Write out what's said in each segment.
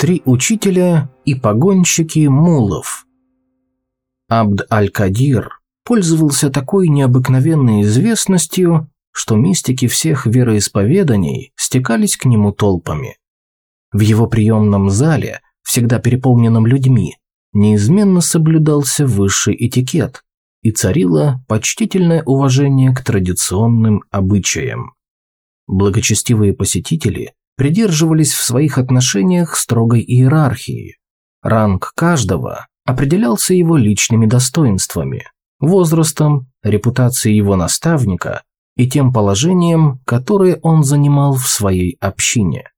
Три учителя и погонщики мулов. Абд-аль-Кадир пользовался такой необыкновенной известностью, что мистики всех вероисповеданий стекались к нему толпами. В его приемном зале, всегда переполненном людьми, неизменно соблюдался высший этикет и царило почтительное уважение к традиционным обычаям. Благочестивые посетители придерживались в своих отношениях строгой иерархии. Ранг каждого определялся его личными достоинствами, возрастом, репутацией его наставника и тем положением, которое он занимал в своей общине.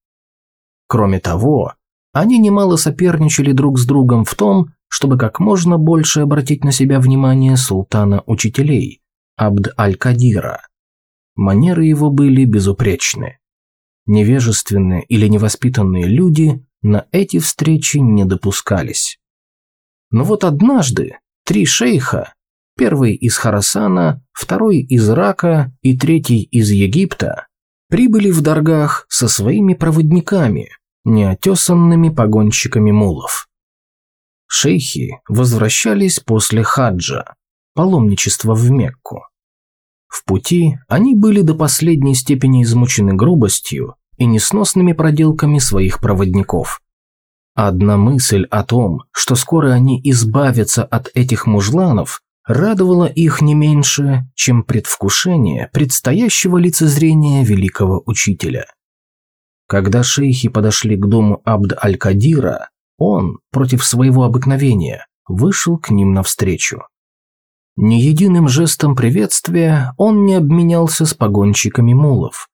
Кроме того, они немало соперничали друг с другом в том, чтобы как можно больше обратить на себя внимание султана учителей, Абд-аль-Кадира. Манеры его были безупречны. Невежественные или невоспитанные люди на эти встречи не допускались. Но вот однажды три шейха, первый из Харасана, второй из Ирака и третий из Египта, прибыли в Даргах со своими проводниками, неотесанными погонщиками мулов. Шейхи возвращались после хаджа, паломничества в Мекку. В пути они были до последней степени измучены грубостью и несносными проделками своих проводников. Одна мысль о том, что скоро они избавятся от этих мужланов, радовала их не меньше, чем предвкушение предстоящего лицезрения великого учителя. Когда шейхи подошли к дому Абд-аль-Кадира, он, против своего обыкновения, вышел к ним навстречу. Ни единым жестом приветствия он не обменялся с погонщиками мулов.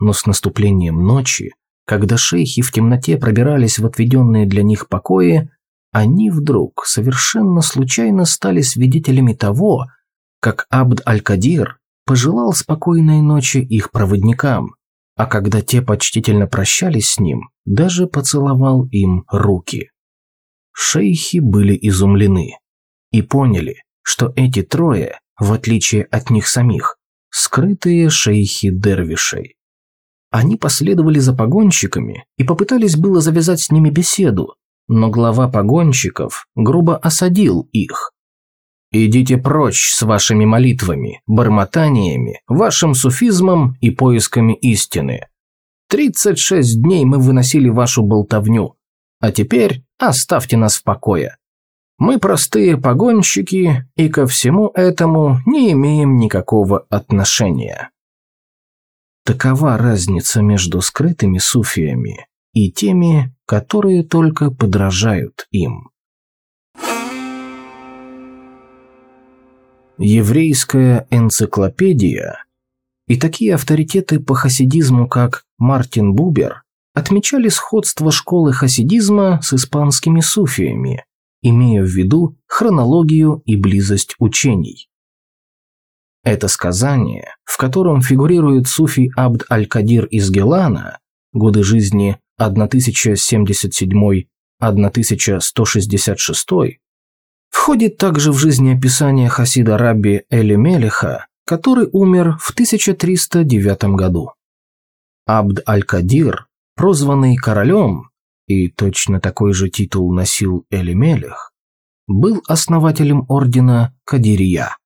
Но с наступлением ночи, когда шейхи в темноте пробирались в отведенные для них покои, они вдруг совершенно случайно стали свидетелями того, как Абд-аль-Кадир пожелал спокойной ночи их проводникам, а когда те почтительно прощались с ним, даже поцеловал им руки. Шейхи были изумлены и поняли, что эти трое, в отличие от них самих, скрытые шейхи дервишей. Они последовали за погонщиками и попытались было завязать с ними беседу, но глава погонщиков грубо осадил их. «Идите прочь с вашими молитвами, бормотаниями, вашим суфизмом и поисками истины. Тридцать шесть дней мы выносили вашу болтовню, а теперь оставьте нас в покое. Мы простые погонщики и ко всему этому не имеем никакого отношения. Такова разница между скрытыми суфиями и теми, которые только подражают им. Еврейская энциклопедия и такие авторитеты по хасидизму, как Мартин Бубер, отмечали сходство школы хасидизма с испанскими суфиями, имея в виду хронологию и близость учений. Это сказание, в котором фигурирует суфий Абд аль-Кадир из Гелана, годы жизни 1077-1166, входит также в жизнеописание хасида Рабби Эли Мелеха, который умер в 1309 году. Абд аль-Кадир прозванный королем, и точно такой же титул носил Элимелех, был основателем ордена Кадирия.